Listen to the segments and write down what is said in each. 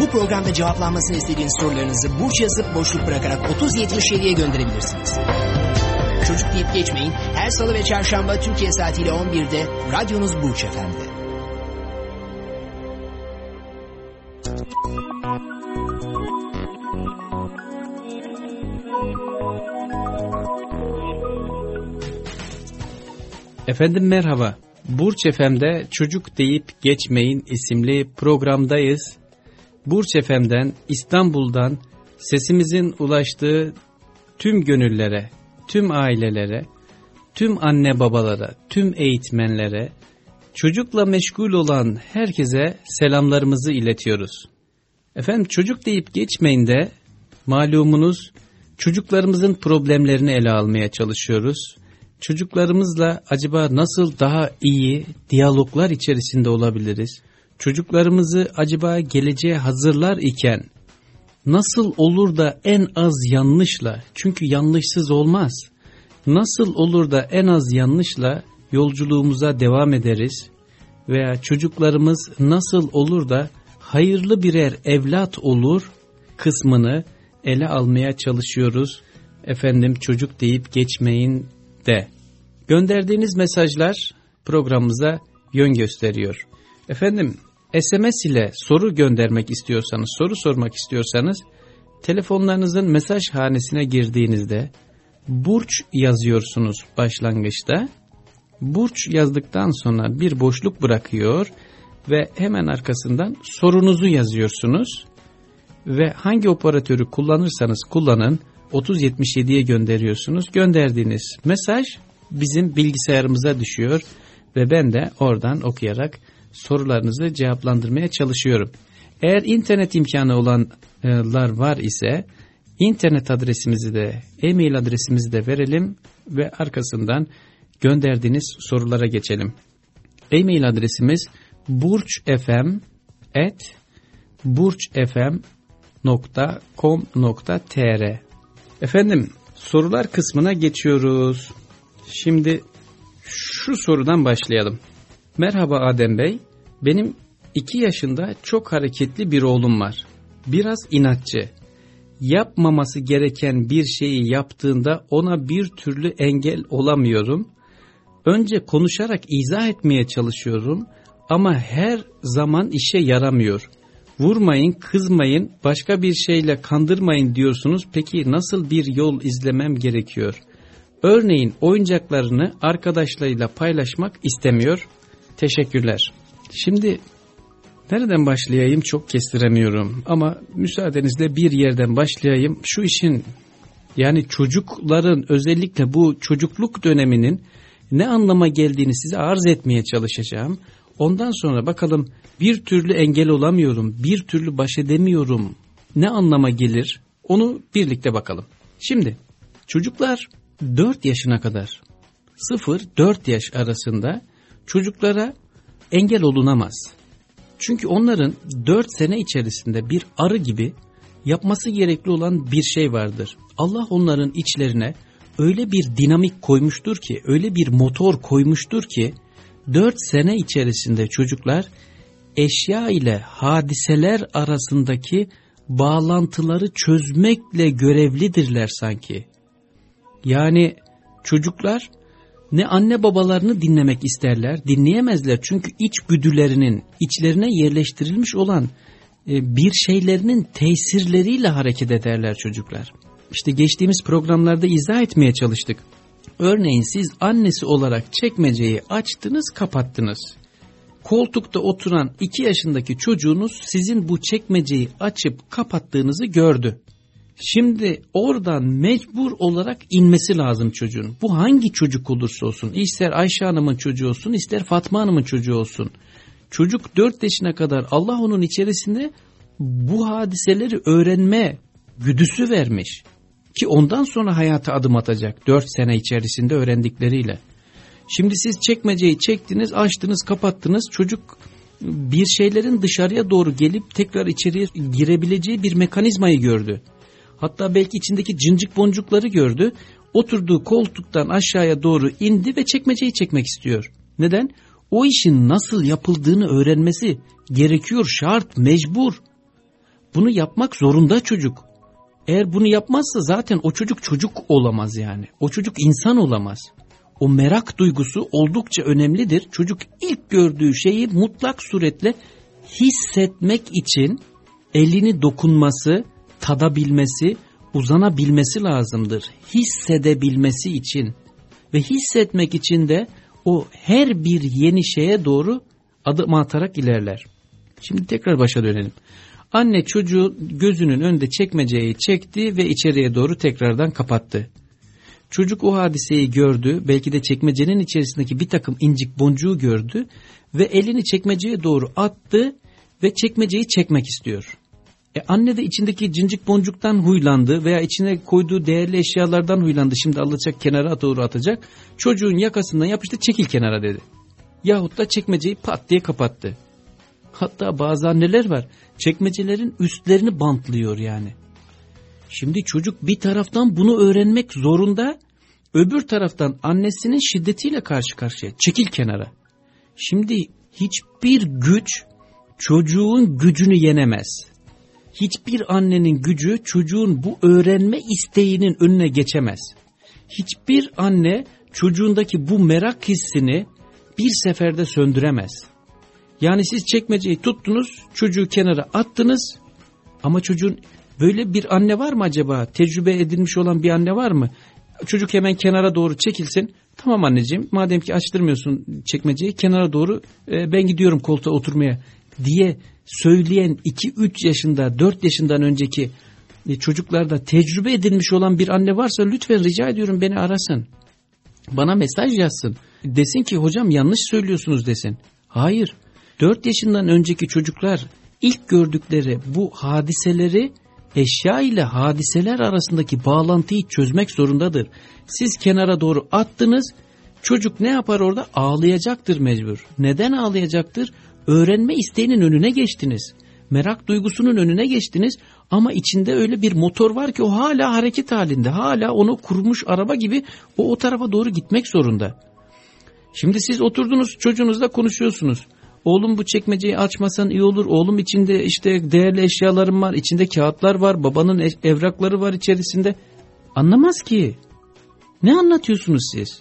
Bu programda cevaplanmasını istediğiniz sorularınızı burç yazıp boşluk bırakarak 3077'ye gönderebilirsiniz. Çocuk deyip geçmeyin. Her salı ve çarşamba Türkiye saatiyle 11'de radyonuz Burç Efendi. Efendim merhaba. Burç FM'de Çocuk Deyip Geçmeyin isimli programdayız. Burç FM'den İstanbul'dan sesimizin ulaştığı tüm gönüllere, tüm ailelere, tüm anne babalara, tüm eğitmenlere, çocukla meşgul olan herkese selamlarımızı iletiyoruz. Efendim çocuk deyip geçmeyin de malumunuz çocuklarımızın problemlerini ele almaya çalışıyoruz. Çocuklarımızla acaba nasıl daha iyi diyaloglar içerisinde olabiliriz? Çocuklarımızı acaba geleceğe hazırlar iken nasıl olur da en az yanlışla, çünkü yanlışsız olmaz, nasıl olur da en az yanlışla yolculuğumuza devam ederiz veya çocuklarımız nasıl olur da hayırlı birer evlat olur kısmını ele almaya çalışıyoruz. Efendim çocuk deyip geçmeyin de. Gönderdiğiniz mesajlar programımıza yön gösteriyor. Efendim SMS ile soru göndermek istiyorsanız, soru sormak istiyorsanız telefonlarınızın mesaj hanesine girdiğinizde burç yazıyorsunuz başlangıçta. Burç yazdıktan sonra bir boşluk bırakıyor ve hemen arkasından sorunuzu yazıyorsunuz. Ve hangi operatörü kullanırsanız kullanın 3077'ye gönderiyorsunuz. Gönderdiğiniz mesaj bizim bilgisayarımıza düşüyor ve ben de oradan okuyarak sorularınızı cevaplandırmaya çalışıyorum. Eğer internet imkanı olanlar var ise internet adresimizi de e-mail adresimizi de verelim ve arkasından gönderdiğiniz sorulara geçelim. E-mail adresimiz burçfm burçfm.com.tr Efendim sorular kısmına geçiyoruz. Şimdi şu sorudan başlayalım. Merhaba Adem Bey, benim iki yaşında çok hareketli bir oğlum var. Biraz inatçı. Yapmaması gereken bir şeyi yaptığında ona bir türlü engel olamıyorum. Önce konuşarak izah etmeye çalışıyorum ama her zaman işe yaramıyor. Vurmayın, kızmayın, başka bir şeyle kandırmayın diyorsunuz. Peki nasıl bir yol izlemem gerekiyor? Örneğin oyuncaklarını arkadaşlarıyla paylaşmak istemiyor. Teşekkürler. Şimdi nereden başlayayım çok kestiremiyorum ama müsaadenizle bir yerden başlayayım. Şu işin yani çocukların özellikle bu çocukluk döneminin ne anlama geldiğini size arz etmeye çalışacağım. Ondan sonra bakalım bir türlü engel olamıyorum, bir türlü baş edemiyorum ne anlama gelir onu birlikte bakalım. Şimdi çocuklar 4 yaşına kadar 0-4 yaş arasında çocuklara engel olunamaz. Çünkü onların 4 sene içerisinde bir arı gibi yapması gerekli olan bir şey vardır. Allah onların içlerine öyle bir dinamik koymuştur ki, öyle bir motor koymuştur ki 4 sene içerisinde çocuklar eşya ile hadiseler arasındaki bağlantıları çözmekle görevlidirler sanki. Yani çocuklar ne anne babalarını dinlemek isterler, dinleyemezler. Çünkü iç güdülerinin içlerine yerleştirilmiş olan e, bir şeylerinin tesirleriyle hareket ederler çocuklar. İşte geçtiğimiz programlarda izah etmeye çalıştık. Örneğin siz annesi olarak çekmeceyi açtınız, kapattınız. Koltukta oturan 2 yaşındaki çocuğunuz sizin bu çekmeceyi açıp kapattığınızı gördü. Şimdi oradan mecbur olarak inmesi lazım çocuğun. Bu hangi çocuk olursa olsun, ister Ayşe Hanım'ın çocuğu olsun, ister Fatma Hanım'ın çocuğu olsun. Çocuk 4 yaşına kadar Allah onun içerisinde bu hadiseleri öğrenme güdüsü vermiş. Ki ondan sonra hayata adım atacak 4 sene içerisinde öğrendikleriyle. Şimdi siz çekmeceyi çektiniz, açtınız, kapattınız. Çocuk bir şeylerin dışarıya doğru gelip tekrar içeriye girebileceği bir mekanizmayı gördü. Hatta belki içindeki cincik boncukları gördü. Oturduğu koltuktan aşağıya doğru indi ve çekmeceyi çekmek istiyor. Neden? O işin nasıl yapıldığını öğrenmesi gerekiyor, şart, mecbur. Bunu yapmak zorunda çocuk. Eğer bunu yapmazsa zaten o çocuk çocuk olamaz yani. O çocuk insan olamaz. O merak duygusu oldukça önemlidir. Çocuk ilk gördüğü şeyi mutlak suretle hissetmek için elini dokunması, tadabilmesi, uzanabilmesi lazımdır. Hissedebilmesi için ve hissetmek için de o her bir yeni şeye doğru adım atarak ilerler. Şimdi tekrar başa dönelim. Anne çocuğu gözünün önünde çekmeceyi çekti ve içeriye doğru tekrardan kapattı. Çocuk o hadiseyi gördü, belki de çekmecenin içerisindeki bir takım incik boncuğu gördü ve elini çekmeceye doğru attı ve çekmeceyi çekmek istiyor. E anne de içindeki cincik boncuktan huylandı veya içine koyduğu değerli eşyalardan huylandı. Şimdi alacak kenara doğru atacak. Çocuğun yakasından yapıştı çekil kenara dedi. Yahut da çekmeceyi pat diye kapattı. Hatta bazı anneler var çekmecelerin üstlerini bantlıyor yani. Şimdi çocuk bir taraftan bunu öğrenmek zorunda, öbür taraftan annesinin şiddetiyle karşı karşıya. Çekil kenara. Şimdi hiçbir güç çocuğun gücünü yenemez. Hiçbir annenin gücü çocuğun bu öğrenme isteğinin önüne geçemez. Hiçbir anne çocuğundaki bu merak hissini bir seferde söndüremez. Yani siz çekmeceyi tuttunuz, çocuğu kenara attınız ama çocuğun böyle bir anne var mı acaba? Tecrübe edilmiş olan bir anne var mı? Çocuk hemen kenara doğru çekilsin. Tamam anneciğim madem ki açtırmıyorsun çekmeceyi kenara doğru e, ben gidiyorum koltuğa oturmaya diye söyleyen 2-3 yaşında 4 yaşından önceki e, çocuklarda tecrübe edilmiş olan bir anne varsa lütfen rica ediyorum beni arasın. Bana mesaj yazsın. Desin ki hocam yanlış söylüyorsunuz desin. Hayır 4 yaşından önceki çocuklar ilk gördükleri bu hadiseleri eşya ile hadiseler arasındaki bağlantıyı çözmek zorundadır. Siz kenara doğru attınız, çocuk ne yapar orada? Ağlayacaktır mecbur. Neden ağlayacaktır? Öğrenme isteğinin önüne geçtiniz. Merak duygusunun önüne geçtiniz ama içinde öyle bir motor var ki o hala hareket halinde. Hala onu kurmuş araba gibi o o tarafa doğru gitmek zorunda. Şimdi siz oturdunuz çocuğunuzla konuşuyorsunuz. Oğlum bu çekmeceyi açmasan iyi olur. Oğlum içinde işte değerli eşyalarım var. içinde kağıtlar var. Babanın evrakları var içerisinde. Anlamaz ki. Ne anlatıyorsunuz siz?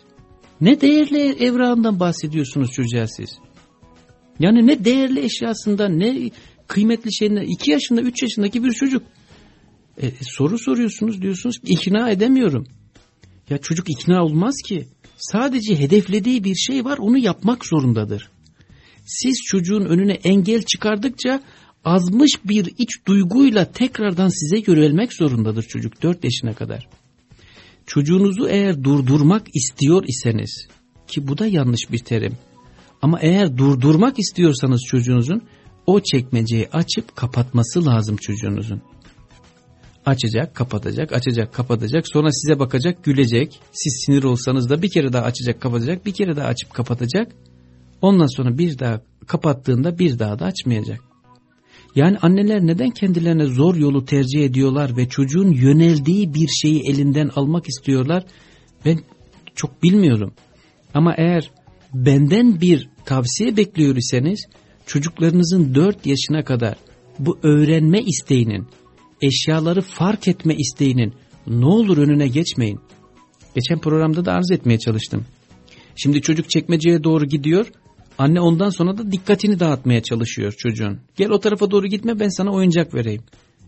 Ne değerli evrağından bahsediyorsunuz çocuğa siz? Yani ne değerli eşyasından ne kıymetli şeyinden. iki yaşında üç yaşındaki bir çocuk. E, soru soruyorsunuz diyorsunuz ikna edemiyorum. Ya çocuk ikna olmaz ki. Sadece hedeflediği bir şey var onu yapmak zorundadır siz çocuğun önüne engel çıkardıkça azmış bir iç duyguyla tekrardan size yönelmek zorundadır çocuk 4 yaşına kadar. Çocuğunuzu eğer durdurmak istiyor iseniz ki bu da yanlış bir terim ama eğer durdurmak istiyorsanız çocuğunuzun o çekmeceyi açıp kapatması lazım çocuğunuzun. Açacak, kapatacak, açacak, kapatacak. Sonra size bakacak, gülecek. Siz sinir olsanız da bir kere daha açacak, kapatacak, bir kere daha açıp kapatacak. Ondan sonra bir daha kapattığında bir daha da açmayacak. Yani anneler neden kendilerine zor yolu tercih ediyorlar ve çocuğun yöneldiği bir şeyi elinden almak istiyorlar? Ben çok bilmiyorum. Ama eğer benden bir tavsiye bekliyor iseniz çocuklarınızın 4 yaşına kadar bu öğrenme isteğinin, eşyaları fark etme isteğinin ne olur önüne geçmeyin. Geçen programda da arz etmeye çalıştım. Şimdi çocuk çekmeceye doğru gidiyor Anne ondan sonra da dikkatini dağıtmaya çalışıyor çocuğun. Gel o tarafa doğru gitme ben sana oyuncak vereyim.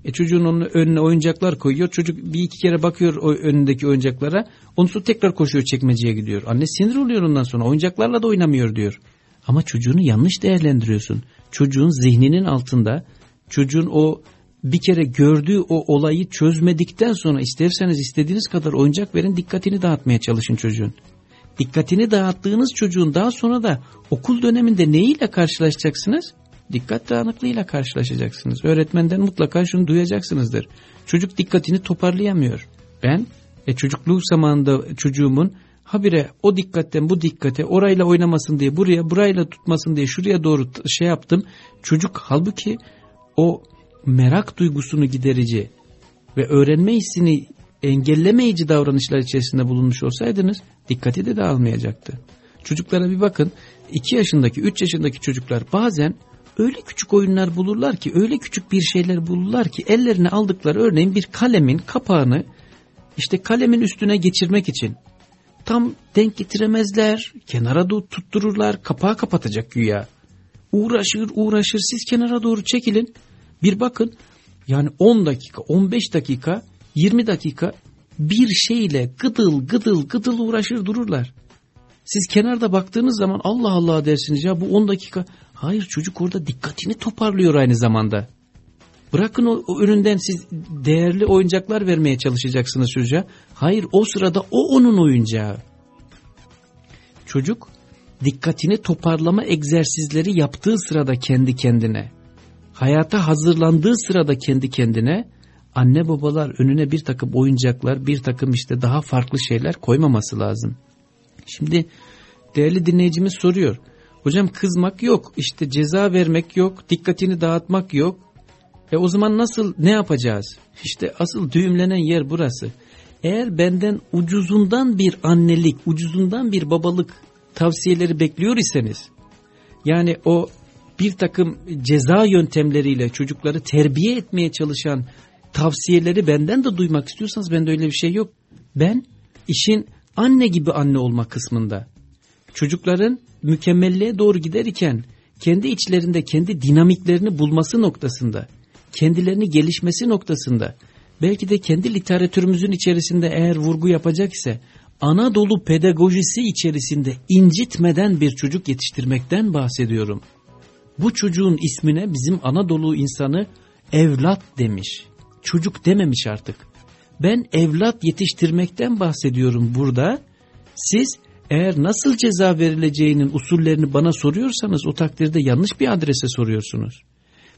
E çocuğun onun önüne oyuncaklar koyuyor. Çocuk bir iki kere bakıyor o önündeki oyuncaklara. Ondan sonra tekrar koşuyor çekmeceye gidiyor. Anne sinir oluyor ondan sonra. Oyuncaklarla da oynamıyor diyor. Ama çocuğunu yanlış değerlendiriyorsun. Çocuğun zihninin altında çocuğun o bir kere gördüğü o olayı çözmedikten sonra isterseniz istediğiniz kadar oyuncak verin dikkatini dağıtmaya çalışın çocuğun dikkatini dağıttığınız çocuğun daha sonra da okul döneminde neyiyle karşılaşacaksınız? Dikkat dağınıklığıyla karşılaşacaksınız. Öğretmenden mutlaka şunu duyacaksınızdır. Çocuk dikkatini toparlayamıyor. Ben e, çocukluğu zamanında çocuğumun habire o dikkatten bu dikkate orayla oynamasın diye buraya burayla tutmasın diye şuraya doğru şey yaptım. Çocuk halbuki o merak duygusunu giderici ve öğrenme hissini engellemeyici davranışlar içerisinde bulunmuş olsaydınız dikkati de dağılmayacaktı. Çocuklara bir bakın 2 yaşındaki 3 yaşındaki çocuklar bazen öyle küçük oyunlar bulurlar ki öyle küçük bir şeyler bulurlar ki ellerine aldıkları örneğin bir kalemin kapağını işte kalemin üstüne geçirmek için tam denk getiremezler kenara doğru tuttururlar kapağı kapatacak güya uğraşır uğraşır siz kenara doğru çekilin bir bakın yani 10 dakika 15 dakika 20 dakika bir şeyle gıdıl gıdıl gıdıl uğraşır dururlar. Siz kenarda baktığınız zaman Allah Allah dersiniz ya bu 10 dakika. Hayır çocuk orada dikkatini toparlıyor aynı zamanda. Bırakın o, o önünden siz değerli oyuncaklar vermeye çalışacaksınız çocuğa. Hayır o sırada o onun oyuncağı. Çocuk dikkatini toparlama egzersizleri yaptığı sırada kendi kendine, hayata hazırlandığı sırada kendi kendine anne babalar önüne bir takım oyuncaklar, bir takım işte daha farklı şeyler koymaması lazım. Şimdi değerli dinleyicimiz soruyor. Hocam kızmak yok, işte ceza vermek yok, dikkatini dağıtmak yok. E o zaman nasıl, ne yapacağız? İşte asıl düğümlenen yer burası. Eğer benden ucuzundan bir annelik, ucuzundan bir babalık tavsiyeleri bekliyor iseniz, yani o bir takım ceza yöntemleriyle çocukları terbiye etmeye çalışan tavsiyeleri benden de duymak istiyorsanız bende öyle bir şey yok. Ben işin anne gibi anne olma kısmında çocukların mükemmelliğe doğru giderken kendi içlerinde kendi dinamiklerini bulması noktasında, kendilerini gelişmesi noktasında, belki de kendi literatürümüzün içerisinde eğer vurgu yapacak ise Anadolu pedagojisi içerisinde incitmeden bir çocuk yetiştirmekten bahsediyorum. Bu çocuğun ismine bizim Anadolu insanı evlat demiş çocuk dememiş artık. Ben evlat yetiştirmekten bahsediyorum burada. Siz eğer nasıl ceza verileceğinin usullerini bana soruyorsanız o takdirde yanlış bir adrese soruyorsunuz.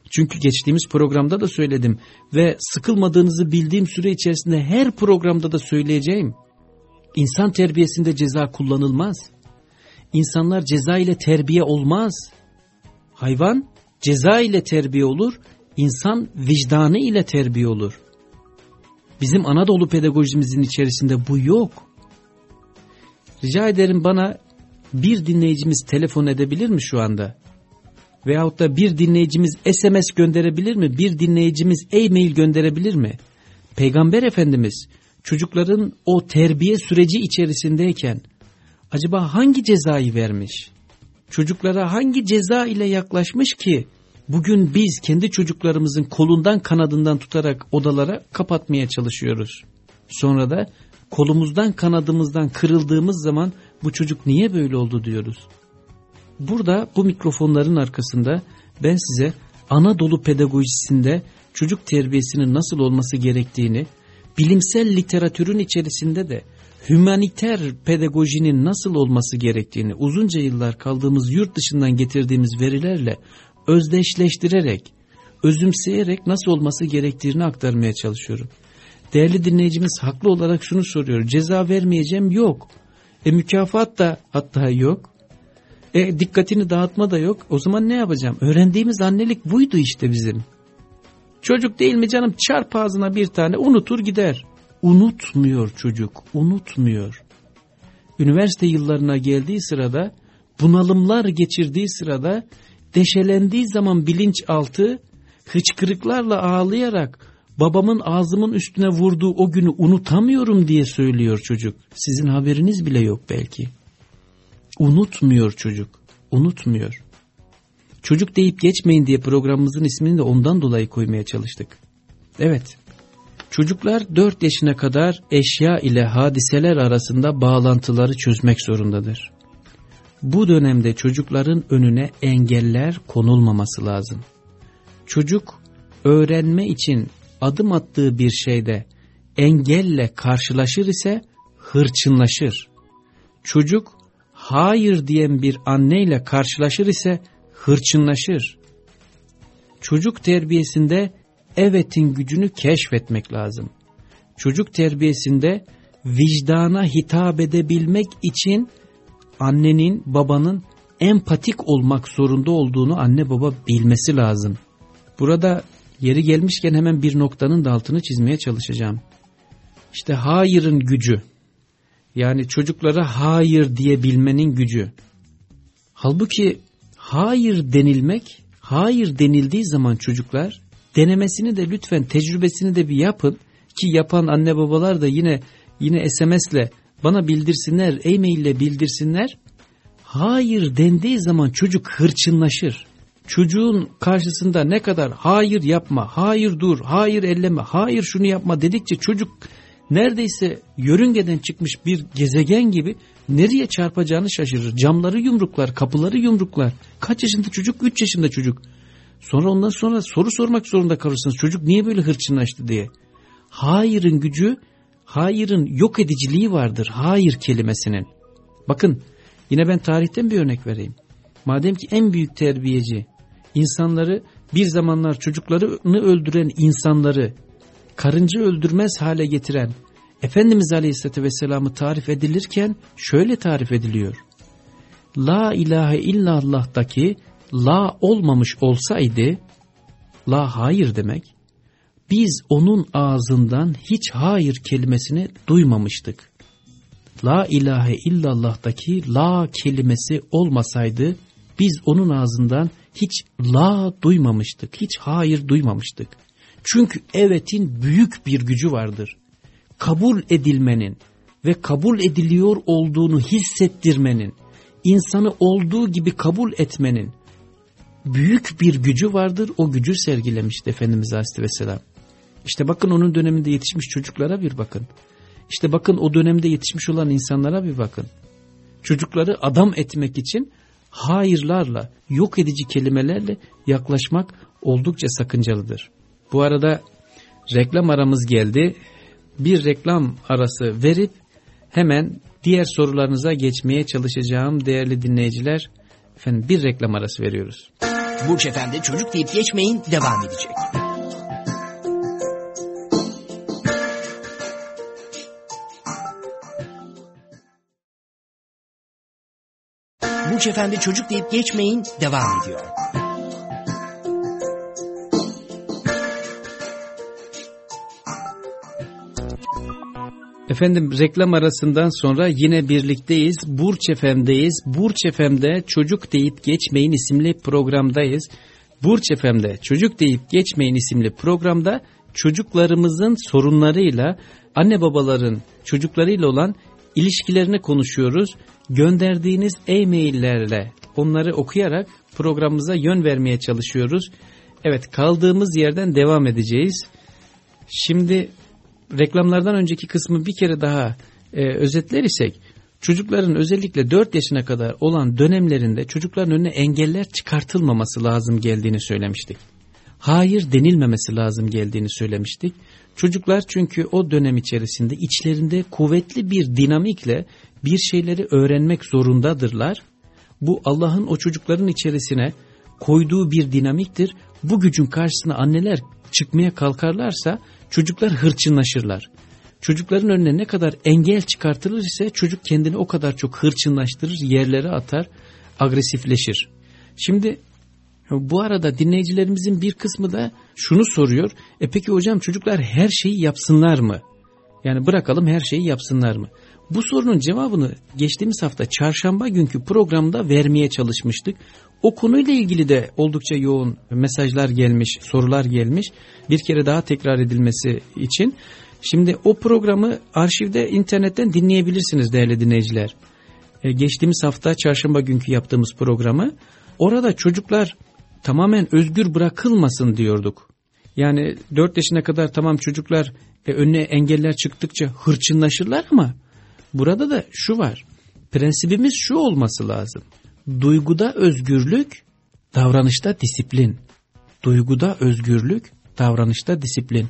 Çünkü geçtiğimiz programda da söyledim ve sıkılmadığınızı bildiğim süre içerisinde her programda da söyleyeceğim. İnsan terbiyesinde ceza kullanılmaz. İnsanlar ceza ile terbiye olmaz. Hayvan ceza ile terbiye olur, insan vicdanı ile terbiye olur. Bizim Anadolu pedagojimizin içerisinde bu yok. Rica ederim bana bir dinleyicimiz telefon edebilir mi şu anda? Veyahut da bir dinleyicimiz SMS gönderebilir mi? Bir dinleyicimiz e-mail gönderebilir mi? Peygamber Efendimiz çocukların o terbiye süreci içerisindeyken acaba hangi cezayı vermiş? Çocuklara hangi ceza ile yaklaşmış ki Bugün biz kendi çocuklarımızın kolundan kanadından tutarak odalara kapatmaya çalışıyoruz. Sonra da kolumuzdan kanadımızdan kırıldığımız zaman bu çocuk niye böyle oldu diyoruz. Burada bu mikrofonların arkasında ben size Anadolu pedagojisinde çocuk terbiyesinin nasıl olması gerektiğini, bilimsel literatürün içerisinde de hümaniter pedagojinin nasıl olması gerektiğini uzunca yıllar kaldığımız yurt dışından getirdiğimiz verilerle özdeşleştirerek, özümseyerek nasıl olması gerektiğini aktarmaya çalışıyorum. Değerli dinleyicimiz haklı olarak şunu soruyor. Ceza vermeyeceğim yok. E mükafat da hatta yok. E dikkatini dağıtma da yok. O zaman ne yapacağım? Öğrendiğimiz annelik buydu işte bizim. Çocuk değil mi canım çarp ağzına bir tane unutur gider. Unutmuyor çocuk, unutmuyor. Üniversite yıllarına geldiği sırada, bunalımlar geçirdiği sırada deşelendiği zaman bilinçaltı hıçkırıklarla ağlayarak babamın ağzımın üstüne vurduğu o günü unutamıyorum diye söylüyor çocuk. Sizin haberiniz bile yok belki. Unutmuyor çocuk. Unutmuyor. Çocuk deyip geçmeyin diye programımızın ismini de ondan dolayı koymaya çalıştık. Evet. Çocuklar 4 yaşına kadar eşya ile hadiseler arasında bağlantıları çözmek zorundadır bu dönemde çocukların önüne engeller konulmaması lazım. Çocuk öğrenme için adım attığı bir şeyde engelle karşılaşır ise hırçınlaşır. Çocuk hayır diyen bir anneyle karşılaşır ise hırçınlaşır. Çocuk terbiyesinde evetin gücünü keşfetmek lazım. çocuk terbiyesinde vicdana hitap edebilmek için annenin babanın empatik olmak zorunda olduğunu anne baba bilmesi lazım. Burada yeri gelmişken hemen bir noktanın da altını çizmeye çalışacağım. İşte hayırın gücü. Yani çocuklara hayır diyebilmenin gücü. Halbuki hayır denilmek, hayır denildiği zaman çocuklar denemesini de lütfen tecrübesini de bir yapın ki yapan anne babalar da yine yine SMS'le bana bildirsinler, e-mail ile bildirsinler. Hayır dendiği zaman çocuk hırçınlaşır. Çocuğun karşısında ne kadar hayır yapma, hayır dur, hayır elleme, hayır şunu yapma dedikçe çocuk neredeyse yörüngeden çıkmış bir gezegen gibi nereye çarpacağını şaşırır. Camları yumruklar, kapıları yumruklar. Kaç yaşında çocuk? 3 yaşında çocuk. Sonra ondan sonra soru sormak zorunda kalırsınız. Çocuk niye böyle hırçınlaştı diye. Hayırın gücü, hayırın yok ediciliği vardır. Hayır kelimesinin. Bakın yine ben tarihten bir örnek vereyim. Madem ki en büyük terbiyeci insanları bir zamanlar çocuklarını öldüren insanları karınca öldürmez hale getiren Efendimiz Aleyhisselatü Vesselam'ı tarif edilirken şöyle tarif ediliyor. La ilahe illallah'taki la olmamış olsaydı la hayır demek biz onun ağzından hiç hayır kelimesini duymamıştık. La ilahe illallah'taki la kelimesi olmasaydı biz onun ağzından hiç la duymamıştık, hiç hayır duymamıştık. Çünkü evetin büyük bir gücü vardır. Kabul edilmenin ve kabul ediliyor olduğunu hissettirmenin, insanı olduğu gibi kabul etmenin büyük bir gücü vardır. O gücü sergilemişti Efendimiz Aleyhisselam. İşte bakın onun döneminde yetişmiş çocuklara bir bakın. İşte bakın o dönemde yetişmiş olan insanlara bir bakın. Çocukları adam etmek için hayırlarla, yok edici kelimelerle yaklaşmak oldukça sakıncalıdır. Bu arada reklam aramız geldi. Bir reklam arası verip hemen diğer sorularınıza geçmeye çalışacağım değerli dinleyiciler. Efendim bir reklam arası veriyoruz. Burç Efendi çocuk deyip geçmeyin devam edecek. Burç Efendi çocuk deyip geçmeyin devam ediyor. Efendim reklam arasından sonra yine birlikteyiz. Burç Efem'deyiz. Burç Efem'de Çocuk Deyip Geçmeyin isimli programdayız. Burç Efem'de Çocuk Deyip Geçmeyin isimli programda çocuklarımızın sorunlarıyla anne babaların çocuklarıyla olan ilişkilerini konuşuyoruz. Gönderdiğiniz e-maillerle onları okuyarak programımıza yön vermeye çalışıyoruz. Evet kaldığımız yerden devam edeceğiz. Şimdi reklamlardan önceki kısmı bir kere daha e, özetler isek çocukların özellikle 4 yaşına kadar olan dönemlerinde çocukların önüne engeller çıkartılmaması lazım geldiğini söylemiştik. Hayır denilmemesi lazım geldiğini söylemiştik. Çocuklar çünkü o dönem içerisinde içlerinde kuvvetli bir dinamikle bir şeyleri öğrenmek zorundadırlar. Bu Allah'ın o çocukların içerisine koyduğu bir dinamiktir. Bu gücün karşısına anneler çıkmaya kalkarlarsa çocuklar hırçınlaşırlar. Çocukların önüne ne kadar engel çıkartılır ise çocuk kendini o kadar çok hırçınlaştırır, yerlere atar, agresifleşir. Şimdi bu arada dinleyicilerimizin bir kısmı da şunu soruyor. E peki hocam çocuklar her şeyi yapsınlar mı? Yani bırakalım her şeyi yapsınlar mı? Bu sorunun cevabını geçtiğimiz hafta çarşamba günkü programda vermeye çalışmıştık. O konuyla ilgili de oldukça yoğun mesajlar gelmiş, sorular gelmiş. Bir kere daha tekrar edilmesi için. Şimdi o programı arşivde internetten dinleyebilirsiniz değerli dinleyiciler. Ee, geçtiğimiz hafta çarşamba günkü yaptığımız programı. Orada çocuklar tamamen özgür bırakılmasın diyorduk. Yani 4 yaşına kadar tamam çocuklar e, önüne engeller çıktıkça hırçınlaşırlar ama burada da şu var. Prensibimiz şu olması lazım. Duyguda özgürlük, davranışta disiplin. Duyguda özgürlük, davranışta disiplin.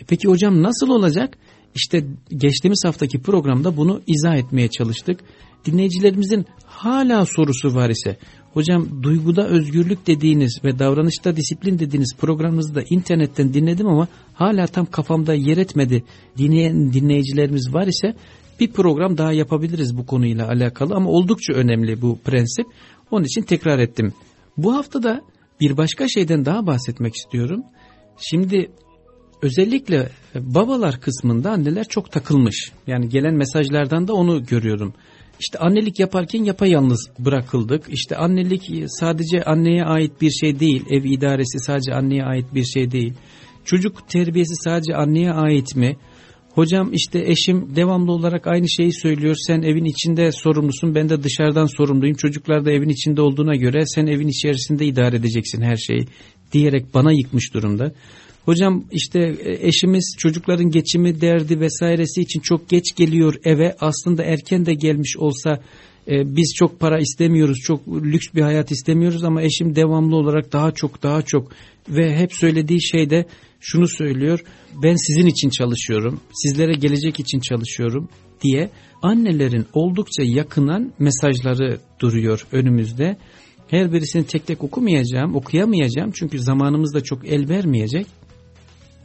E peki hocam nasıl olacak? İşte geçtiğimiz haftaki programda bunu izah etmeye çalıştık. Dinleyicilerimizin hala sorusu var ise hocam duyguda özgürlük dediğiniz ve davranışta disiplin dediğiniz programınızı da internetten dinledim ama hala tam kafamda yer etmedi dinleyen dinleyicilerimiz var ise bir program daha yapabiliriz bu konuyla alakalı ama oldukça önemli bu prensip. Onun için tekrar ettim. Bu hafta da bir başka şeyden daha bahsetmek istiyorum. Şimdi özellikle babalar kısmında anneler çok takılmış. Yani gelen mesajlardan da onu görüyorum. İşte annelik yaparken yapayalnız bırakıldık. İşte annelik sadece anneye ait bir şey değil. Ev idaresi sadece anneye ait bir şey değil. Çocuk terbiyesi sadece anneye ait mi? Hocam işte eşim devamlı olarak aynı şeyi söylüyor. Sen evin içinde sorumlusun ben de dışarıdan sorumluyum. Çocuklar da evin içinde olduğuna göre sen evin içerisinde idare edeceksin her şeyi diyerek bana yıkmış durumda. Hocam işte e, eşimiz çocukların geçimi derdi vesairesi için çok geç geliyor eve. Aslında erken de gelmiş olsa e, biz çok para istemiyoruz, çok lüks bir hayat istemiyoruz ama eşim devamlı olarak daha çok daha çok ve hep söylediği şey de şunu söylüyor. Ben sizin için çalışıyorum, sizlere gelecek için çalışıyorum diye annelerin oldukça yakınan mesajları duruyor önümüzde. Her birisini tek tek okumayacağım, okuyamayacağım çünkü zamanımız da çok el vermeyecek.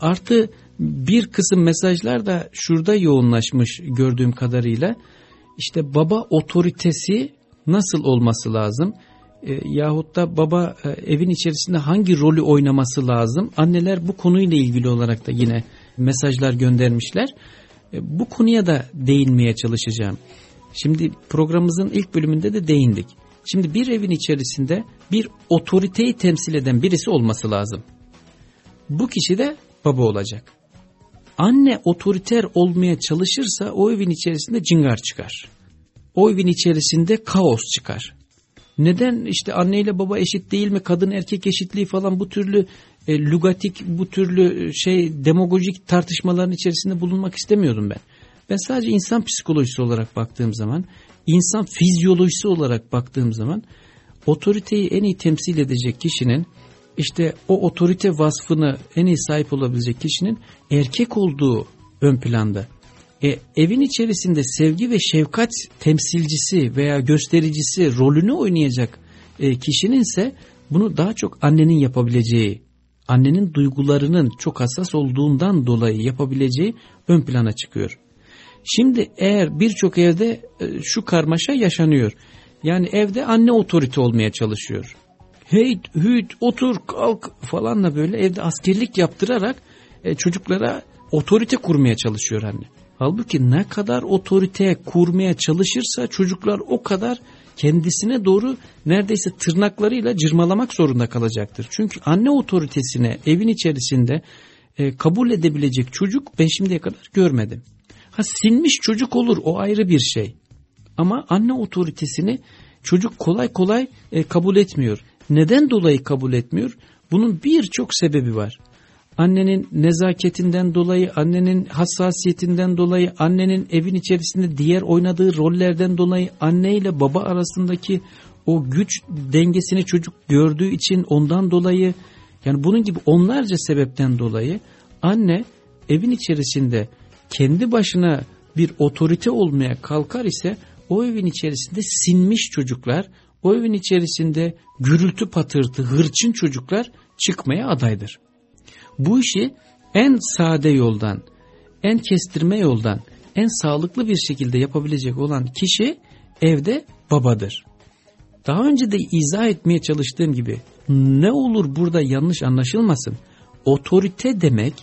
Artı bir kısım mesajlar da şurada yoğunlaşmış gördüğüm kadarıyla. İşte baba otoritesi nasıl olması lazım? E, yahut da baba e, evin içerisinde hangi rolü oynaması lazım? Anneler bu konuyla ilgili olarak da yine mesajlar göndermişler. E, bu konuya da değinmeye çalışacağım. Şimdi programımızın ilk bölümünde de değindik. Şimdi bir evin içerisinde bir otoriteyi temsil eden birisi olması lazım. Bu kişi de baba olacak. Anne otoriter olmaya çalışırsa o evin içerisinde cingar çıkar. O evin içerisinde kaos çıkar. Neden işte anne ile baba eşit değil mi? Kadın erkek eşitliği falan bu türlü e, lugatik, bu türlü e, şey demagojik tartışmaların içerisinde bulunmak istemiyordum ben. Ben sadece insan psikolojisi olarak baktığım zaman, insan fizyolojisi olarak baktığım zaman otoriteyi en iyi temsil edecek kişinin işte o otorite vasfını en iyi sahip olabilecek kişinin erkek olduğu ön planda. E, evin içerisinde sevgi ve şefkat temsilcisi veya göstericisi rolünü oynayacak e, kişinin ise bunu daha çok annenin yapabileceği, annenin duygularının çok hassas olduğundan dolayı yapabileceği ön plana çıkıyor. Şimdi eğer birçok evde e, şu karmaşa yaşanıyor. Yani evde anne otorite olmaya çalışıyor heyt hüt otur kalk falanla böyle evde askerlik yaptırarak e, çocuklara otorite kurmaya çalışıyor anne. Halbuki ne kadar otorite kurmaya çalışırsa çocuklar o kadar kendisine doğru neredeyse tırnaklarıyla cırmalamak zorunda kalacaktır. Çünkü anne otoritesine evin içerisinde e, kabul edebilecek çocuk ben şimdiye kadar görmedim. Ha sinmiş çocuk olur o ayrı bir şey. Ama anne otoritesini çocuk kolay kolay e, kabul etmiyor. Neden dolayı kabul etmiyor? Bunun birçok sebebi var. Annenin nezaketinden dolayı, annenin hassasiyetinden dolayı, annenin evin içerisinde diğer oynadığı rollerden dolayı, anne ile baba arasındaki o güç dengesini çocuk gördüğü için ondan dolayı, yani bunun gibi onlarca sebepten dolayı anne evin içerisinde kendi başına bir otorite olmaya kalkar ise o evin içerisinde sinmiş çocuklar, o evin içerisinde gürültü patırtı, hırçın çocuklar çıkmaya adaydır. Bu işi en sade yoldan, en kestirme yoldan, en sağlıklı bir şekilde yapabilecek olan kişi evde babadır. Daha önce de izah etmeye çalıştığım gibi ne olur burada yanlış anlaşılmasın. Otorite demek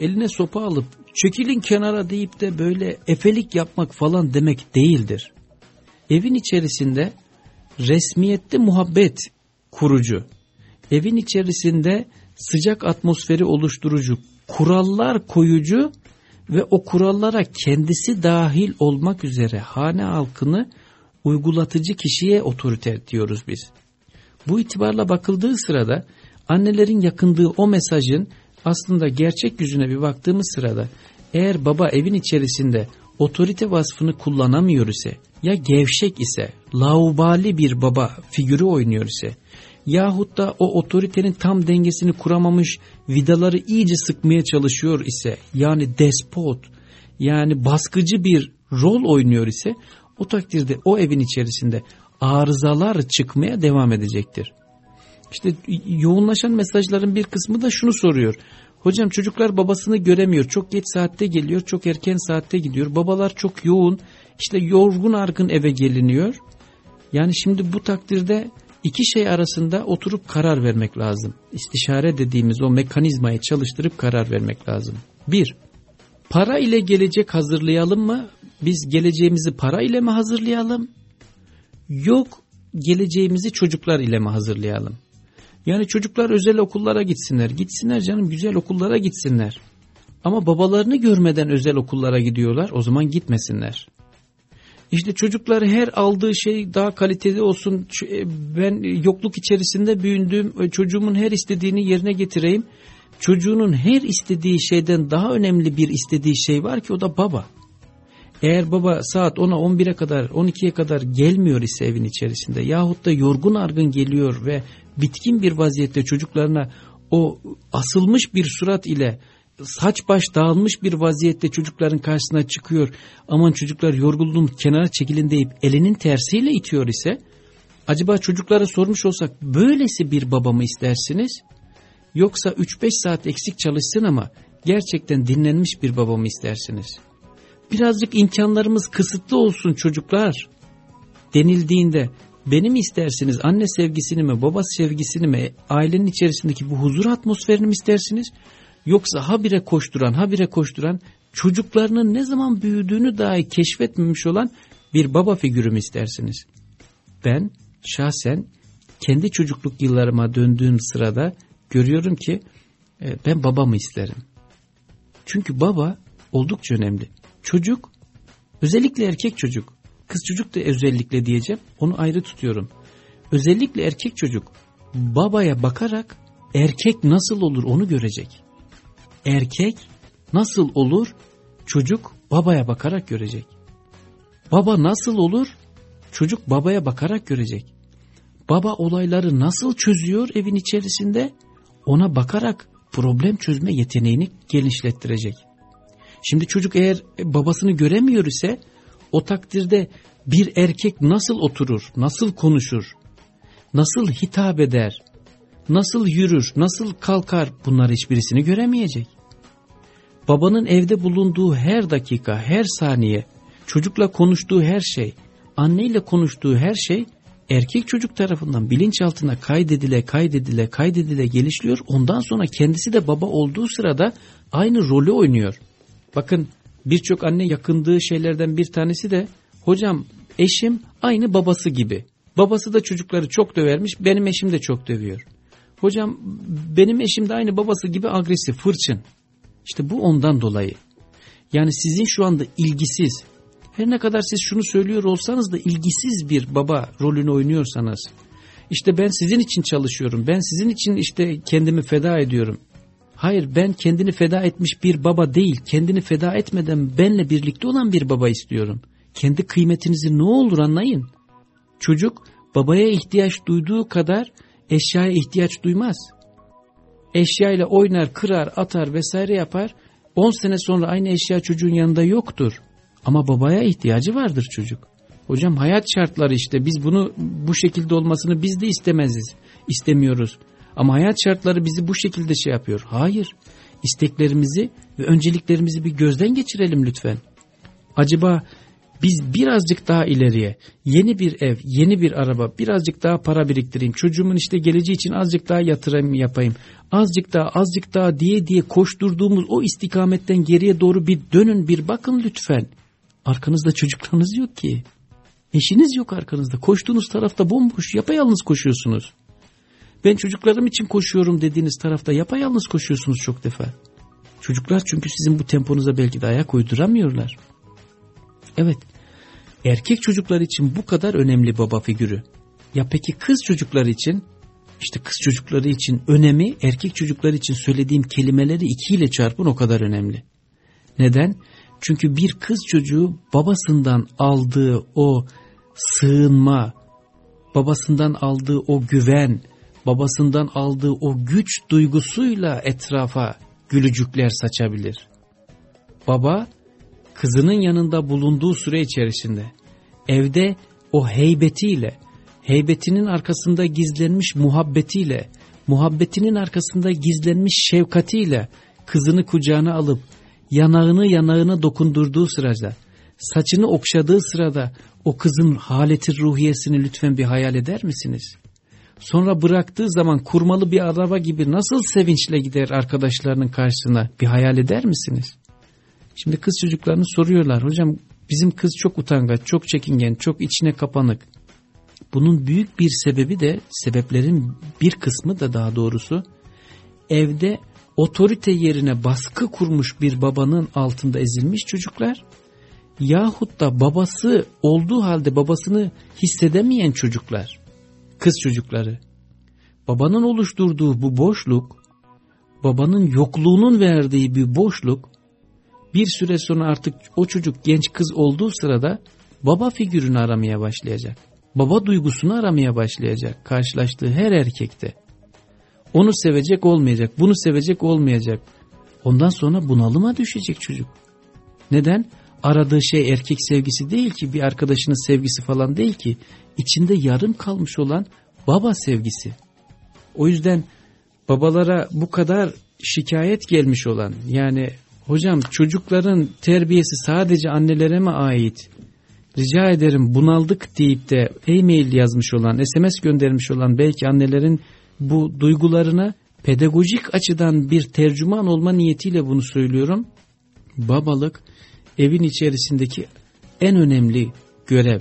eline sopa alıp çekilin kenara deyip de böyle efelik yapmak falan demek değildir. Evin içerisinde resmiyette muhabbet kurucu, evin içerisinde sıcak atmosferi oluşturucu, kurallar koyucu ve o kurallara kendisi dahil olmak üzere hane halkını uygulatıcı kişiye otorite diyoruz biz. Bu itibarla bakıldığı sırada annelerin yakındığı o mesajın aslında gerçek yüzüne bir baktığımız sırada eğer baba evin içerisinde otorite vasfını kullanamıyor ise ya gevşek ise laubali bir baba figürü oynuyor ise yahut da o otoritenin tam dengesini kuramamış vidaları iyice sıkmaya çalışıyor ise yani despot yani baskıcı bir rol oynuyor ise o takdirde o evin içerisinde arızalar çıkmaya devam edecektir. İşte yoğunlaşan mesajların bir kısmı da şunu soruyor. Hocam çocuklar babasını göremiyor. Çok geç saatte geliyor, çok erken saatte gidiyor. Babalar çok yoğun, işte yorgun argın eve geliniyor. Yani şimdi bu takdirde iki şey arasında oturup karar vermek lazım. İstişare dediğimiz o mekanizmayı çalıştırıp karar vermek lazım. Bir, para ile gelecek hazırlayalım mı? Biz geleceğimizi para ile mi hazırlayalım? Yok, geleceğimizi çocuklar ile mi hazırlayalım? Yani çocuklar özel okullara gitsinler. Gitsinler canım güzel okullara gitsinler. Ama babalarını görmeden özel okullara gidiyorlar. O zaman gitmesinler. İşte çocuklar her aldığı şey daha kaliteli olsun. E, ben yokluk içerisinde büyüdüm. E, çocuğumun her istediğini yerine getireyim. Çocuğunun her istediği şeyden daha önemli bir istediği şey var ki o da baba. Eğer baba saat 10'a 11'e kadar 12'ye kadar gelmiyor ise evin içerisinde yahut da yorgun argın geliyor ve bitkin bir vaziyette çocuklarına o asılmış bir surat ile saç baş dağılmış bir vaziyette çocukların karşısına çıkıyor. Aman çocuklar yorgunluğum kenara çekilin deyip elinin tersiyle itiyor ise acaba çocuklara sormuş olsak böylesi bir baba mı istersiniz? Yoksa 3-5 saat eksik çalışsın ama gerçekten dinlenmiş bir baba mı istersiniz? Birazcık imkanlarımız kısıtlı olsun çocuklar denildiğinde benim istersiniz anne sevgisini mi baba sevgisini mi ailenin içerisindeki bu huzur atmosferini mi istersiniz? Yoksa habire koşturan habire koşturan çocuklarının ne zaman büyüdüğünü dahi keşfetmemiş olan bir baba figürü mü istersiniz? Ben şahsen kendi çocukluk yıllarıma döndüğüm sırada görüyorum ki e, ben babamı isterim. Çünkü baba oldukça önemli. Çocuk özellikle erkek çocuk kız çocuk da özellikle diyeceğim onu ayrı tutuyorum. Özellikle erkek çocuk babaya bakarak erkek nasıl olur onu görecek erkek nasıl olur? Çocuk babaya bakarak görecek. Baba nasıl olur? Çocuk babaya bakarak görecek. Baba olayları nasıl çözüyor evin içerisinde? Ona bakarak problem çözme yeteneğini genişlettirecek. Şimdi çocuk eğer babasını göremiyor ise o takdirde bir erkek nasıl oturur, nasıl konuşur, nasıl hitap eder, nasıl yürür, nasıl kalkar bunlar hiçbirisini göremeyecek. Babanın evde bulunduğu her dakika, her saniye, çocukla konuştuğu her şey, anneyle konuştuğu her şey erkek çocuk tarafından bilinçaltına kaydedile kaydedile kaydedile gelişliyor. Ondan sonra kendisi de baba olduğu sırada aynı rolü oynuyor. Bakın birçok anne yakındığı şeylerden bir tanesi de hocam eşim aynı babası gibi. Babası da çocukları çok dövermiş benim eşim de çok dövüyor. Hocam benim eşim de aynı babası gibi agresif fırçın. İşte bu ondan dolayı. Yani sizin şu anda ilgisiz, her ne kadar siz şunu söylüyor olsanız da ilgisiz bir baba rolünü oynuyorsanız, işte ben sizin için çalışıyorum, ben sizin için işte kendimi feda ediyorum. Hayır ben kendini feda etmiş bir baba değil, kendini feda etmeden benle birlikte olan bir baba istiyorum. Kendi kıymetinizi ne olur anlayın. Çocuk babaya ihtiyaç duyduğu kadar eşyaya ihtiyaç duymaz eşyayla oynar, kırar, atar vesaire yapar. 10 sene sonra aynı eşya çocuğun yanında yoktur. Ama babaya ihtiyacı vardır çocuk. Hocam hayat şartları işte biz bunu bu şekilde olmasını biz de istemeziz. istemiyoruz. Ama hayat şartları bizi bu şekilde şey yapıyor. Hayır. İsteklerimizi ve önceliklerimizi bir gözden geçirelim lütfen. Acaba biz birazcık daha ileriye yeni bir ev, yeni bir araba, birazcık daha para biriktireyim. Çocuğumun işte geleceği için azıcık daha yatırım yapayım. Azıcık daha, azıcık daha diye diye koşturduğumuz o istikametten geriye doğru bir dönün, bir bakın lütfen. Arkanızda çocuklarınız yok ki. Eşiniz yok arkanızda. Koştuğunuz tarafta bomboş, yapayalnız koşuyorsunuz. Ben çocuklarım için koşuyorum dediğiniz tarafta yapayalnız koşuyorsunuz çok defa. Çocuklar çünkü sizin bu temponuza belki de ayak uyduramıyorlar. Evet, erkek çocuklar için bu kadar önemli baba figürü. Ya peki kız çocuklar için? İşte kız çocukları için önemi erkek çocuklar için söylediğim kelimeleri ikiyle çarpın o kadar önemli. Neden? Çünkü bir kız çocuğu babasından aldığı o sığınma, babasından aldığı o güven, babasından aldığı o güç duygusuyla etrafa gülücükler saçabilir. Baba kızının yanında bulunduğu süre içerisinde evde o heybetiyle, heybetinin arkasında gizlenmiş muhabbetiyle, muhabbetinin arkasında gizlenmiş şefkatiyle kızını kucağına alıp yanağını yanağına dokundurduğu sırada, saçını okşadığı sırada o kızın haleti ruhiyesini lütfen bir hayal eder misiniz? Sonra bıraktığı zaman kurmalı bir araba gibi nasıl sevinçle gider arkadaşlarının karşısına bir hayal eder misiniz? Şimdi kız çocuklarını soruyorlar. Hocam bizim kız çok utangaç, çok çekingen, çok içine kapanık. Bunun büyük bir sebebi de sebeplerin bir kısmı da daha doğrusu evde otorite yerine baskı kurmuş bir babanın altında ezilmiş çocuklar yahut da babası olduğu halde babasını hissedemeyen çocuklar, kız çocukları. Babanın oluşturduğu bu boşluk, babanın yokluğunun verdiği bir boşluk, bir süre sonra artık o çocuk genç kız olduğu sırada baba figürünü aramaya başlayacak. Baba duygusunu aramaya başlayacak karşılaştığı her erkekte. Onu sevecek olmayacak, bunu sevecek olmayacak. Ondan sonra bunalıma düşecek çocuk. Neden? Aradığı şey erkek sevgisi değil ki, bir arkadaşının sevgisi falan değil ki. İçinde yarım kalmış olan baba sevgisi. O yüzden babalara bu kadar şikayet gelmiş olan yani hocam çocukların terbiyesi sadece annelere mi ait? Rica ederim bunaldık deyip de e-mail yazmış olan, SMS göndermiş olan belki annelerin bu duygularına pedagojik açıdan bir tercüman olma niyetiyle bunu söylüyorum. Babalık evin içerisindeki en önemli görev.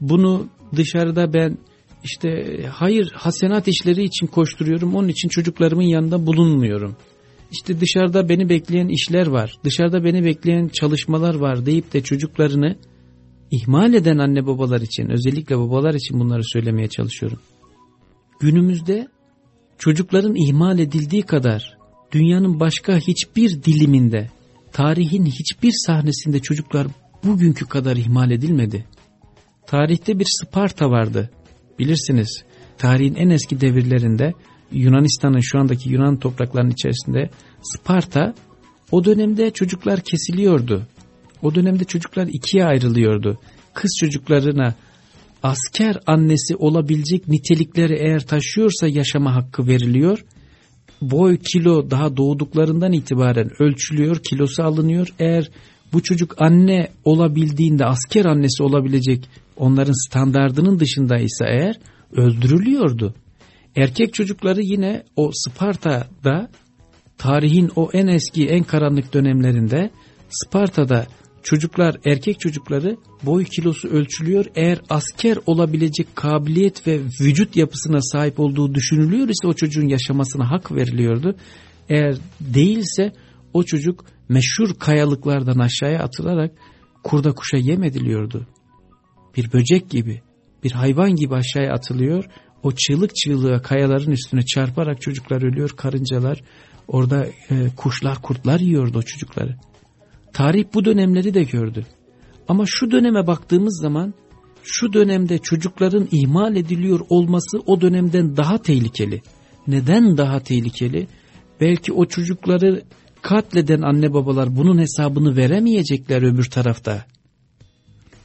Bunu dışarıda ben işte hayır hasenat işleri için koşturuyorum onun için çocuklarımın yanında bulunmuyorum. İşte dışarıda beni bekleyen işler var, dışarıda beni bekleyen çalışmalar var deyip de çocuklarını ihmal eden anne babalar için özellikle babalar için bunları söylemeye çalışıyorum. Günümüzde çocukların ihmal edildiği kadar dünyanın başka hiçbir diliminde, tarihin hiçbir sahnesinde çocuklar bugünkü kadar ihmal edilmedi. Tarihte bir Sparta vardı. Bilirsiniz tarihin en eski devirlerinde Yunanistan'ın şu andaki Yunan topraklarının içerisinde Sparta o dönemde çocuklar kesiliyordu. O dönemde çocuklar ikiye ayrılıyordu. Kız çocuklarına asker annesi olabilecek nitelikleri eğer taşıyorsa yaşama hakkı veriliyor. Boy, kilo daha doğduklarından itibaren ölçülüyor, kilosu alınıyor. Eğer bu çocuk anne olabildiğinde asker annesi olabilecek onların standardının dışındaysa eğer öldürülüyordu. Erkek çocukları yine o Sparta'da tarihin o en eski en karanlık dönemlerinde Sparta'da çocuklar erkek çocukları boy kilosu ölçülüyor. Eğer asker olabilecek kabiliyet ve vücut yapısına sahip olduğu düşünülüyor ise o çocuğun yaşamasına hak veriliyordu. Eğer değilse o çocuk meşhur kayalıklardan aşağıya atılarak kurda kuşa yem ediliyordu. Bir böcek gibi, bir hayvan gibi aşağıya atılıyor. O çığlık çığlığa kayaların üstüne çarparak çocuklar ölüyor, karıncalar. Orada e, kuşlar, kurtlar yiyordu o çocukları. Tarih bu dönemleri de gördü. Ama şu döneme baktığımız zaman şu dönemde çocukların ihmal ediliyor olması o dönemden daha tehlikeli. Neden daha tehlikeli? Belki o çocukları katleden anne babalar bunun hesabını veremeyecekler öbür tarafta.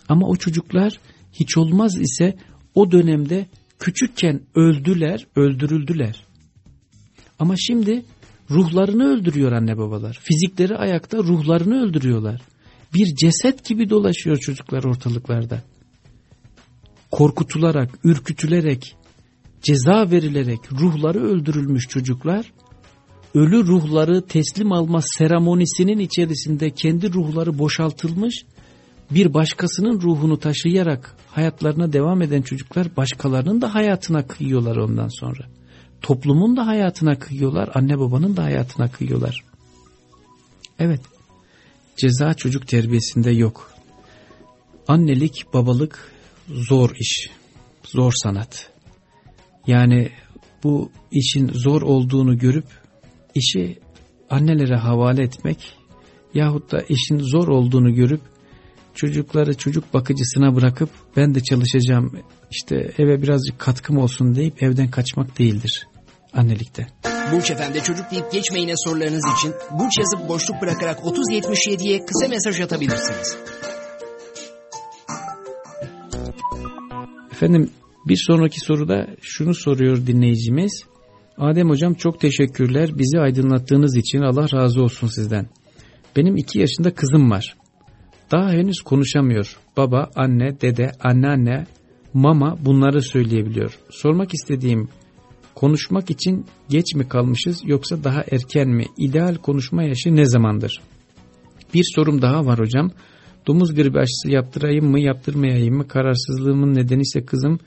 Ama o çocuklar hiç olmaz ise o dönemde küçükken öldüler, öldürüldüler. Ama şimdi Ruhlarını öldürüyor anne babalar. Fizikleri ayakta ruhlarını öldürüyorlar. Bir ceset gibi dolaşıyor çocuklar ortalıklarda. Korkutularak, ürkütülerek, ceza verilerek ruhları öldürülmüş çocuklar, ölü ruhları teslim alma seremonisinin içerisinde kendi ruhları boşaltılmış, bir başkasının ruhunu taşıyarak hayatlarına devam eden çocuklar başkalarının da hayatına kıyıyorlar ondan sonra. Toplumun da hayatına kıyıyorlar, anne babanın da hayatına kıyıyorlar. Evet, ceza çocuk terbiyesinde yok. Annelik, babalık zor iş, zor sanat. Yani bu işin zor olduğunu görüp işi annelere havale etmek yahut da işin zor olduğunu görüp çocukları çocuk bakıcısına bırakıp ben de çalışacağım işte eve birazcık katkım olsun deyip evden kaçmak değildir annelikte. Burç Efendi çocuk deyip geçmeyine sorularınız için Burç yazıp boşluk bırakarak 3077'ye kısa mesaj atabilirsiniz. Efendim bir sonraki soruda şunu soruyor dinleyicimiz. Adem hocam çok teşekkürler. Bizi aydınlattığınız için Allah razı olsun sizden. Benim iki yaşında kızım var. Daha henüz konuşamıyor. Baba, anne, dede, anneanne, mama bunları söyleyebiliyor. Sormak istediğim konuşmak için geç mi kalmışız yoksa daha erken mi? İdeal konuşma yaşı ne zamandır? Bir sorum daha var hocam. Domuz gribi aşısı yaptırayım mı yaptırmayayım mı? Kararsızlığımın nedeni ise kızım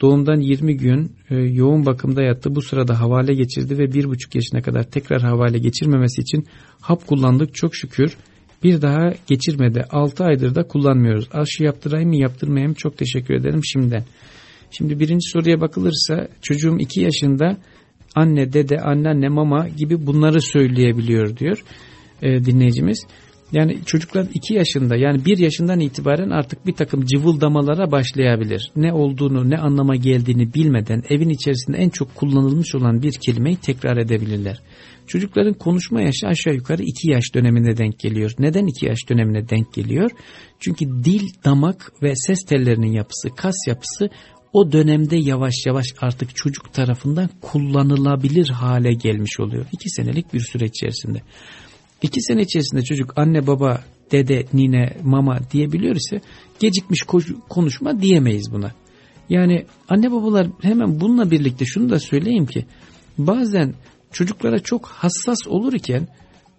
doğumdan 20 gün e, yoğun bakımda yattı. Bu sırada havale geçirdi ve 1,5 yaşına kadar tekrar havale geçirmemesi için hap kullandık çok şükür. Bir daha geçirmedi. 6 aydır da kullanmıyoruz. Aşı yaptırayım mı yaptırmayayım çok teşekkür ederim şimdiden. Şimdi birinci soruya bakılırsa çocuğum 2 yaşında anne, dede, anneanne, mama gibi bunları söyleyebiliyor diyor e, dinleyicimiz. Yani çocuklar 2 yaşında yani 1 yaşından itibaren artık bir takım cıvıldamalara başlayabilir. Ne olduğunu ne anlama geldiğini bilmeden evin içerisinde en çok kullanılmış olan bir kelimeyi tekrar edebilirler. Çocukların konuşma yaşı aşağı yukarı 2 yaş dönemine denk geliyor. Neden 2 yaş dönemine denk geliyor? Çünkü dil, damak ve ses tellerinin yapısı, kas yapısı o dönemde yavaş yavaş artık çocuk tarafından kullanılabilir hale gelmiş oluyor. 2 senelik bir süreç içerisinde. İki sene içerisinde çocuk anne baba dede nine mama diyebiliyor ise gecikmiş konuşma diyemeyiz buna. Yani anne babalar hemen bununla birlikte şunu da söyleyeyim ki bazen çocuklara çok hassas olur iken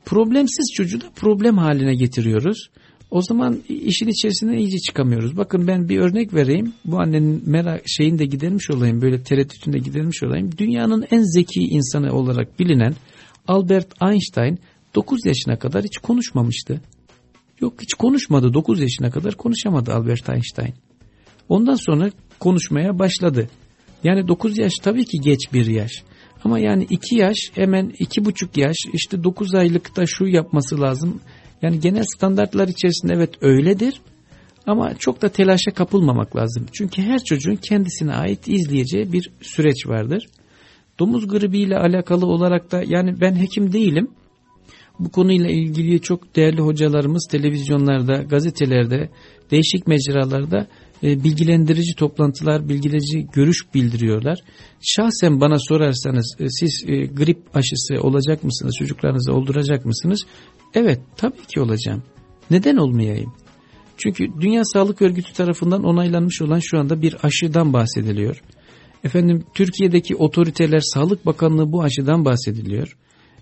problemsiz çocuğu da problem haline getiriyoruz. O zaman işin içerisinden iyice çıkamıyoruz. Bakın ben bir örnek vereyim. Bu annenin merak şeyini de gidermiş olayım. Böyle tereddütünde gidermiş olayım. Dünyanın en zeki insanı olarak bilinen Albert Einstein 9 yaşına kadar hiç konuşmamıştı. Yok hiç konuşmadı 9 yaşına kadar konuşamadı Albert Einstein. Ondan sonra konuşmaya başladı. Yani 9 yaş tabii ki geç bir yaş. Ama yani 2 yaş hemen 2,5 yaş işte 9 aylıkta şu yapması lazım. Yani genel standartlar içerisinde evet öyledir. Ama çok da telaşa kapılmamak lazım. Çünkü her çocuğun kendisine ait izleyeceği bir süreç vardır. Domuz gribi ile alakalı olarak da yani ben hekim değilim. Bu konuyla ilgili çok değerli hocalarımız televizyonlarda, gazetelerde, değişik mecralarda e, bilgilendirici toplantılar, bilgilendirici görüş bildiriyorlar. Şahsen bana sorarsanız e, siz e, grip aşısı olacak mısınız, çocuklarınızı olduracak mısınız? Evet, tabii ki olacağım. Neden olmayayım? Çünkü Dünya Sağlık Örgütü tarafından onaylanmış olan şu anda bir aşıdan bahsediliyor. Efendim Türkiye'deki otoriteler, Sağlık Bakanlığı bu aşıdan bahsediliyor.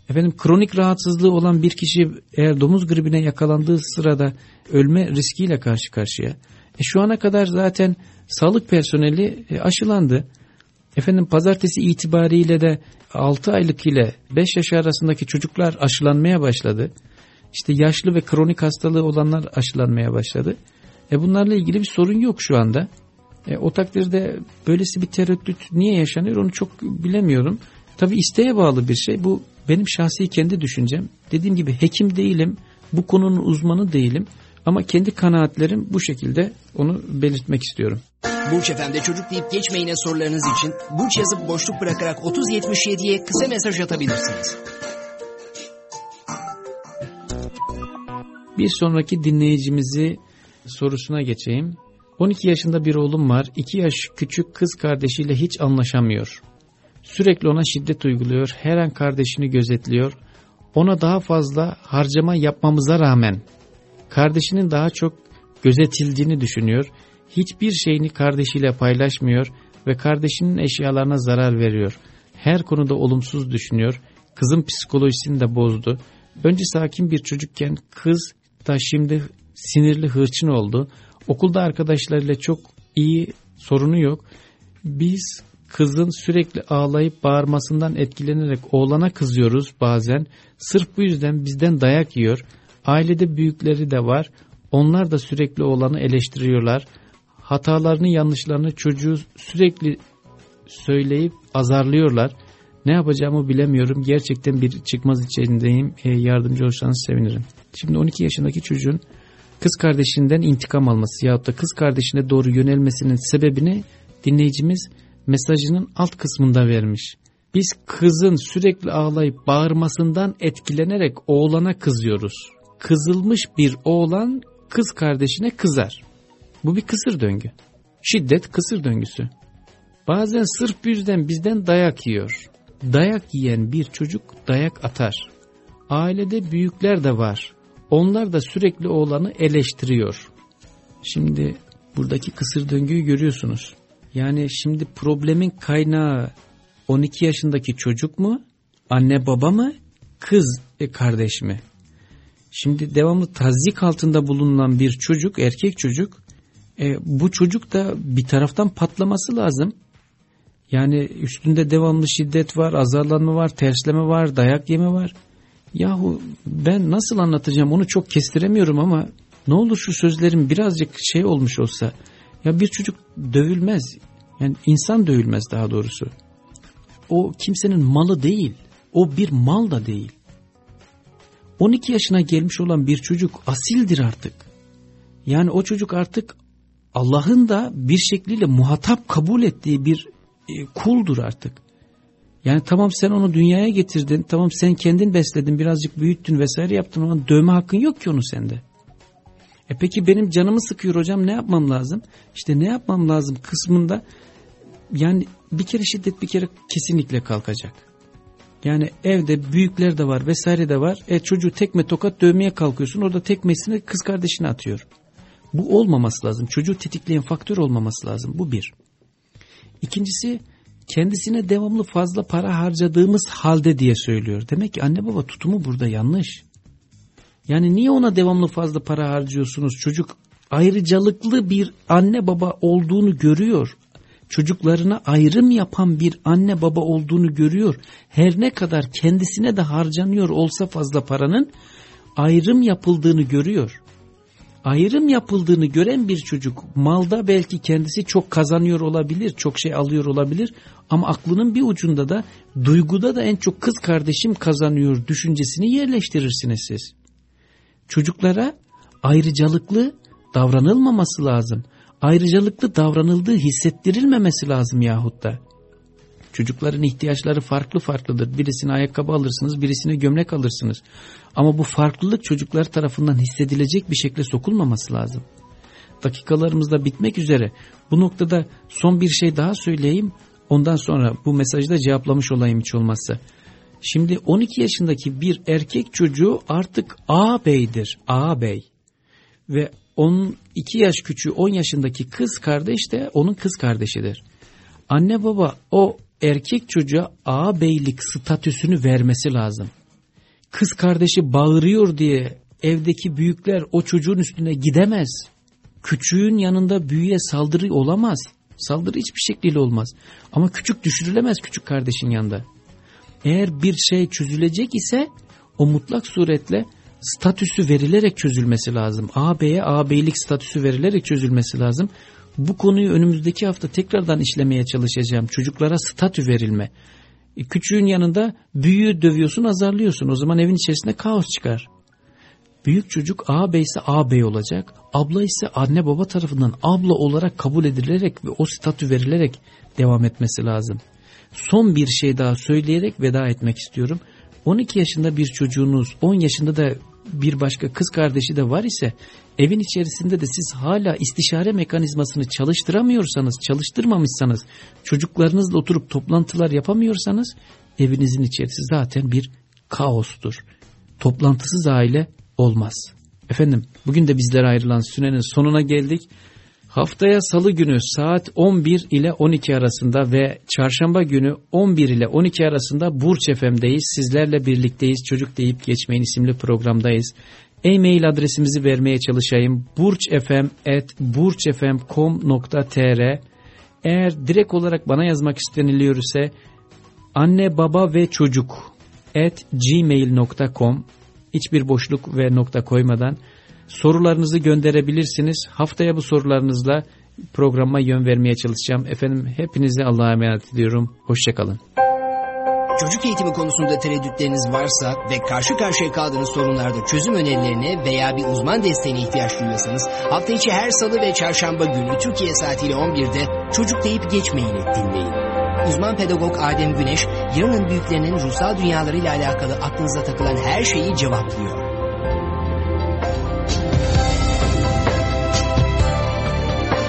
Efendim kronik rahatsızlığı olan bir kişi eğer domuz gribine yakalandığı sırada ölme riskiyle karşı karşıya. E şu ana kadar zaten sağlık personeli e, aşılandı. Efendim pazartesi itibariyle de 6 aylık ile 5 yaş arasındaki çocuklar aşılanmaya başladı. İşte yaşlı ve kronik hastalığı olanlar aşılanmaya başladı. E bunlarla ilgili bir sorun yok şu anda. E, o takdirde böylesi bir tereddüt niye yaşanıyor onu çok bilemiyorum. Tabi isteğe bağlı bir şey. Bu benim şahsi kendi düşüncem. Dediğim gibi hekim değilim. Bu konunun uzmanı değilim. Ama kendi kanaatlerim bu şekilde onu belirtmek istiyorum. Burç Efendi çocuk deyip geçmeyine sorularınız için Burç yazıp boşluk bırakarak 3077'ye kısa mesaj atabilirsiniz. Bir sonraki dinleyicimizi sorusuna geçeyim. 12 yaşında bir oğlum var. 2 yaş küçük kız kardeşiyle hiç anlaşamıyor. Sürekli ona şiddet uyguluyor, her an kardeşini gözetliyor. Ona daha fazla harcama yapmamıza rağmen kardeşinin daha çok gözetildiğini düşünüyor. Hiçbir şeyini kardeşiyle paylaşmıyor ve kardeşinin eşyalarına zarar veriyor. Her konuda olumsuz düşünüyor. Kızın psikolojisini de bozdu. Önce sakin bir çocukken kız da şimdi sinirli hırçın oldu. Okulda arkadaşlarıyla çok iyi sorunu yok. Biz kızın sürekli ağlayıp bağırmasından etkilenerek oğlana kızıyoruz bazen. Sırf bu yüzden bizden dayak yiyor. Ailede büyükleri de var. Onlar da sürekli oğlanı eleştiriyorlar. Hatalarını yanlışlarını çocuğu sürekli söyleyip azarlıyorlar. Ne yapacağımı bilemiyorum. Gerçekten bir çıkmaz içindeyim. E, yardımcı olursanız sevinirim. Şimdi 12 yaşındaki çocuğun kız kardeşinden intikam alması yahut da kız kardeşine doğru yönelmesinin sebebini dinleyicimiz mesajının alt kısmında vermiş. Biz kızın sürekli ağlayıp bağırmasından etkilenerek oğlana kızıyoruz. Kızılmış bir oğlan kız kardeşine kızar. Bu bir kısır döngü. Şiddet kısır döngüsü. Bazen sırf bu yüzden bizden dayak yiyor. dayak yiyen bir çocuk dayak atar. Ailede büyükler de var. Onlar da sürekli oğlanı eleştiriyor. Şimdi buradaki kısır döngüyü görüyorsunuz. Yani şimdi problemin kaynağı 12 yaşındaki çocuk mu? Anne baba mı? Kız e kardeş mi? Şimdi devamlı tazik altında bulunan bir çocuk, erkek çocuk, e, bu çocuk da bir taraftan patlaması lazım. Yani üstünde devamlı şiddet var, azarlanma var, tersleme var, dayak yeme var. Yahu ben nasıl anlatacağım onu çok kestiremiyorum ama ne olur şu sözlerim birazcık şey olmuş olsa. Ya bir çocuk dövülmez. Yani insan dövülmez daha doğrusu. O kimsenin malı değil. O bir mal da değil. 12 yaşına gelmiş olan bir çocuk asildir artık. Yani o çocuk artık Allah'ın da bir şekliyle muhatap kabul ettiği bir e, kuldur artık. Yani tamam sen onu dünyaya getirdin, tamam sen kendin besledin, birazcık büyüttün vesaire yaptın ama dövme hakkın yok ki onu sende. E peki benim canımı sıkıyor hocam ne yapmam lazım? İşte ne yapmam lazım kısmında yani bir kere şiddet bir kere kesinlikle kalkacak. Yani evde büyükler de var vesaire de var. E çocuğu tekme tokat dövmeye kalkıyorsun orada tekmesini kız kardeşine atıyor. Bu olmaması lazım. Çocuğu tetikleyen faktör olmaması lazım. Bu bir. İkincisi kendisine devamlı fazla para harcadığımız halde diye söylüyor. Demek ki anne baba tutumu burada yanlış. Yani niye ona devamlı fazla para harcıyorsunuz? Çocuk ayrıcalıklı bir anne baba olduğunu görüyor. Çocuklarına ayrım yapan bir anne baba olduğunu görüyor. Her ne kadar kendisine de harcanıyor olsa fazla paranın ayrım yapıldığını görüyor ayrım yapıldığını gören bir çocuk malda belki kendisi çok kazanıyor olabilir, çok şey alıyor olabilir ama aklının bir ucunda da duyguda da en çok kız kardeşim kazanıyor düşüncesini yerleştirirsiniz siz. Çocuklara ayrıcalıklı davranılmaması lazım. Ayrıcalıklı davranıldığı hissettirilmemesi lazım yahut da. Çocukların ihtiyaçları farklı farklıdır. Birisine ayakkabı alırsınız, birisine gömlek alırsınız. Ama bu farklılık çocuklar tarafından hissedilecek bir şekilde sokulmaması lazım. Dakikalarımız da bitmek üzere. Bu noktada son bir şey daha söyleyeyim. Ondan sonra bu mesajı da cevaplamış olayım hiç olmazsa. Şimdi 12 yaşındaki bir erkek çocuğu artık ağabeydir. Ağabey. Ve onun 2 yaş küçüğü 10 yaşındaki kız kardeş de onun kız kardeşidir. Anne baba o erkek çocuğa ağabeylik statüsünü vermesi lazım. Kız kardeşi bağırıyor diye evdeki büyükler o çocuğun üstüne gidemez. Küçüğün yanında büyüye saldırı olamaz. Saldırı hiçbir şekliyle olmaz. Ama küçük düşürülemez küçük kardeşin yanında. Eğer bir şey çözülecek ise o mutlak suretle statüsü verilerek çözülmesi lazım. ağabeye ağabeylik statüsü verilerek çözülmesi lazım. Bu konuyu önümüzdeki hafta tekrardan işlemeye çalışacağım. Çocuklara statü verilme. E, küçüğün yanında büyüğü dövüyorsun azarlıyorsun. O zaman evin içerisinde kaos çıkar. Büyük çocuk ağabey ise ağabey olacak. Abla ise anne baba tarafından abla olarak kabul edilerek ve o statü verilerek devam etmesi lazım. Son bir şey daha söyleyerek veda etmek istiyorum. 12 yaşında bir çocuğunuz, 10 yaşında da bir başka kız kardeşi de var ise evin içerisinde de siz hala istişare mekanizmasını çalıştıramıyorsanız, çalıştırmamışsanız, çocuklarınızla oturup toplantılar yapamıyorsanız evinizin içerisi zaten bir kaostur. Toplantısız aile olmaz. Efendim bugün de bizlere ayrılan sürenin sonuna geldik. Haftaya salı günü saat 11 ile 12 arasında ve çarşamba günü 11 ile 12 arasında Burç FM'deyiz. Sizlerle birlikteyiz. Çocuk deyip geçmeyin isimli programdayız. E-mail adresimizi vermeye çalışayım. burçfm.burçfm.com.tr Eğer direkt olarak bana yazmak isteniliyor ise anne baba ve çocuk at gmail.com hiçbir boşluk ve nokta koymadan Sorularınızı gönderebilirsiniz. Haftaya bu sorularınızla programa yön vermeye çalışacağım. Efendim hepinize Allah'a emanet ediyorum. Hoşçakalın. Çocuk eğitimi konusunda tereddütleriniz varsa ve karşı karşıya kaldığınız sorunlarda çözüm önerilerine veya bir uzman desteğine ihtiyaç duyuyorsanız hafta içi her salı ve çarşamba günü Türkiye saatiyle 11'de Çocuk deyip geçmeyin dinleyin. Uzman pedagog Adem Güneş yarının büyüklerinin ruhsal dünyalarıyla alakalı aklınıza takılan her şeyi cevaplıyor.